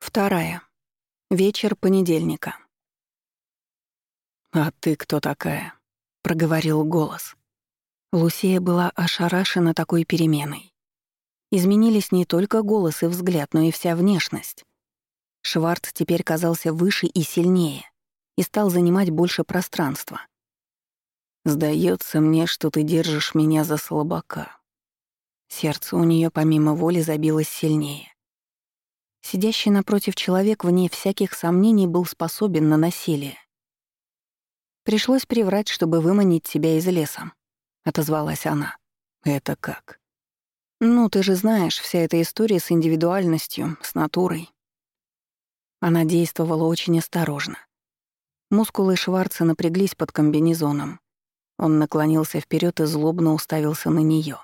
Вторая. Вечер понедельника. «А ты кто такая?» — проговорил голос. Лусия была ошарашена такой переменой. Изменились не только голос и взгляд, но и вся внешность. Шварц теперь казался выше и сильнее и стал занимать больше пространства. «Сдается мне, что ты держишь меня за слабака». Сердце у нее помимо воли забилось сильнее. Сидящий напротив человек, вне всяких сомнений, был способен на насилие. «Пришлось приврать, чтобы выманить тебя из леса», — отозвалась она. «Это как?» «Ну, ты же знаешь, вся эта история с индивидуальностью, с натурой». Она действовала очень осторожно. Мускулы Шварца напряглись под комбинезоном. Он наклонился вперед и злобно уставился на нее.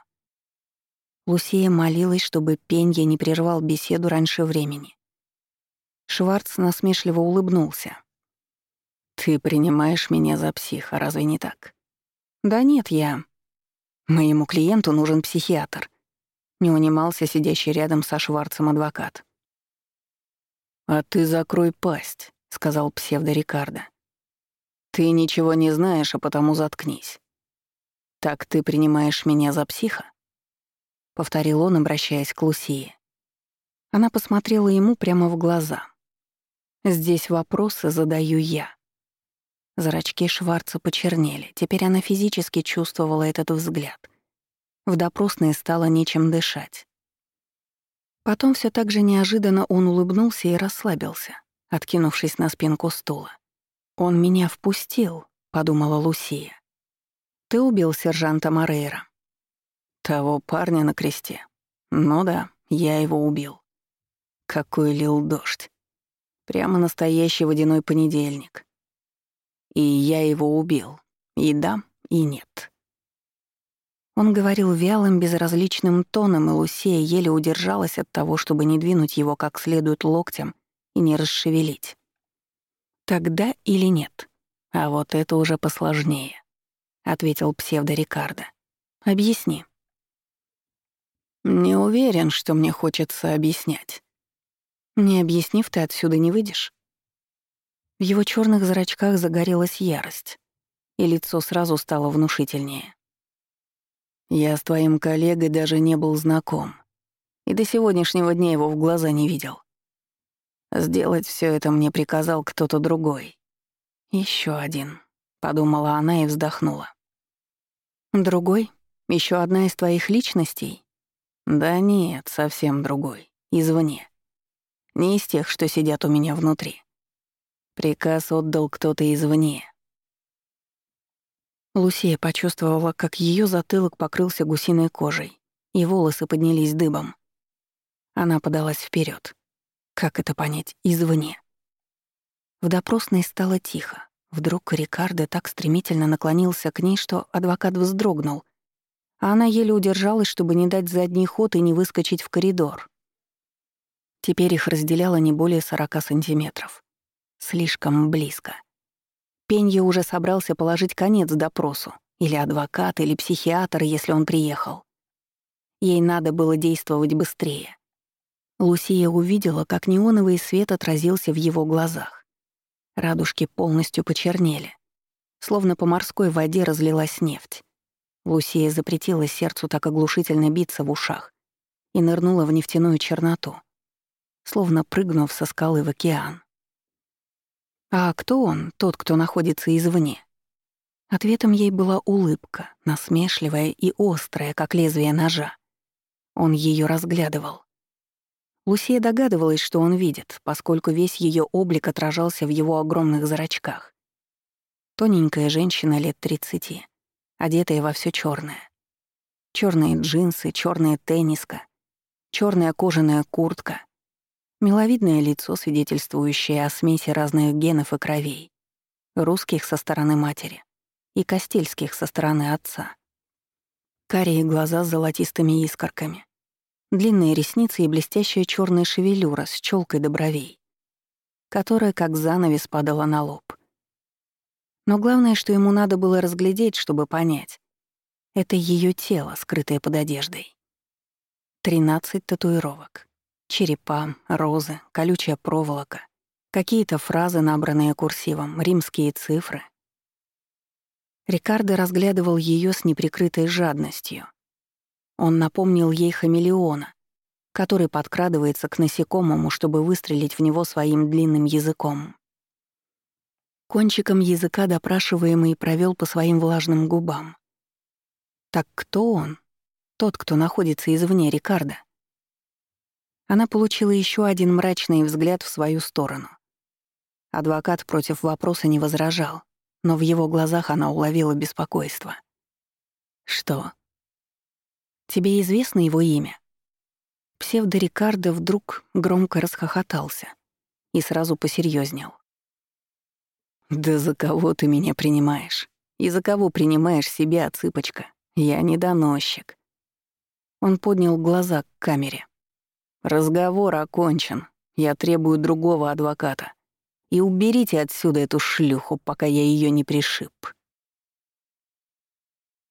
Лусия молилась, чтобы Пенья не прервал беседу раньше времени. Шварц насмешливо улыбнулся. «Ты принимаешь меня за психа, разве не так?» «Да нет, я...» «Моему клиенту нужен психиатр», — не унимался сидящий рядом со Шварцем адвокат. «А ты закрой пасть», — сказал псевдо-Рикардо. «Ты ничего не знаешь, а потому заткнись. Так ты принимаешь меня за психа?» Повторил он, обращаясь к Лусии. Она посмотрела ему прямо в глаза. «Здесь вопросы задаю я». Зрачки Шварца почернели, теперь она физически чувствовала этот взгляд. В допросной стало нечем дышать. Потом все так же неожиданно он улыбнулся и расслабился, откинувшись на спинку стула. «Он меня впустил», — подумала Лусия. «Ты убил сержанта Морейра». Того парня на кресте. Ну да, я его убил. Какой лил дождь. Прямо настоящий водяной понедельник. И я его убил. И да, и нет. Он говорил вялым, безразличным тоном, и Лусея еле удержалась от того, чтобы не двинуть его как следует локтем и не расшевелить. «Тогда или нет?» «А вот это уже посложнее», — ответил псевдо Рикардо. «Объясни». Не уверен, что мне хочется объяснять. Не объяснив, ты отсюда не выйдешь. В его черных зрачках загорелась ярость, и лицо сразу стало внушительнее. Я с твоим коллегой даже не был знаком, и до сегодняшнего дня его в глаза не видел. Сделать все это мне приказал кто-то другой. Еще один, подумала она и вздохнула. Другой? Еще одна из твоих личностей? Да нет, совсем другой. Извне. Не из тех, что сидят у меня внутри. Приказ отдал кто-то извне. Лусия почувствовала, как ее затылок покрылся гусиной кожей, и волосы поднялись дыбом. Она подалась вперед. Как это понять? Извне. В допросной стало тихо. Вдруг Рикардо так стремительно наклонился к ней, что адвокат вздрогнул — а она еле удержалась, чтобы не дать задний ход и не выскочить в коридор. Теперь их разделяло не более 40 сантиметров. Слишком близко. Пенья уже собрался положить конец допросу. Или адвокат, или психиатр, если он приехал. Ей надо было действовать быстрее. Лусия увидела, как неоновый свет отразился в его глазах. Радужки полностью почернели. Словно по морской воде разлилась нефть. Лусия запретила сердцу так оглушительно биться в ушах и нырнула в нефтяную черноту, словно прыгнув со скалы в океан. А кто он, тот, кто находится извне? Ответом ей была улыбка, насмешливая и острая, как лезвие ножа. Он ее разглядывал. Лусия догадывалась, что он видит, поскольку весь ее облик отражался в его огромных зрачках. Тоненькая женщина лет тридцати одетая во все черное. Черные джинсы, черная тенниска, черная кожаная куртка, миловидное лицо, свидетельствующее о смеси разных генов и кровей, русских со стороны матери и костельских со стороны отца. Карие глаза с золотистыми искорками, длинные ресницы и блестящая черная шевелюра с челкой до бровей, которая как занавес падала на лоб. Но главное, что ему надо было разглядеть, чтобы понять. Это ее тело, скрытое под одеждой. Тринадцать татуировок. Черепа, розы, колючая проволока, какие-то фразы, набранные курсивом, римские цифры. Рикардо разглядывал ее с неприкрытой жадностью. Он напомнил ей хамелеона, который подкрадывается к насекомому, чтобы выстрелить в него своим длинным языком. Кончиком языка допрашиваемый провел по своим влажным губам. Так кто он? Тот, кто находится извне Рикардо. Она получила еще один мрачный взгляд в свою сторону. Адвокат против вопроса не возражал, но в его глазах она уловила беспокойство. «Что? Тебе известно его имя?» Псевдо-Рикардо вдруг громко расхохотался и сразу посерьезнел. «Да за кого ты меня принимаешь? И за кого принимаешь себя, цыпочка? Я не доносчик». Он поднял глаза к камере. «Разговор окончен. Я требую другого адвоката. И уберите отсюда эту шлюху, пока я ее не пришиб».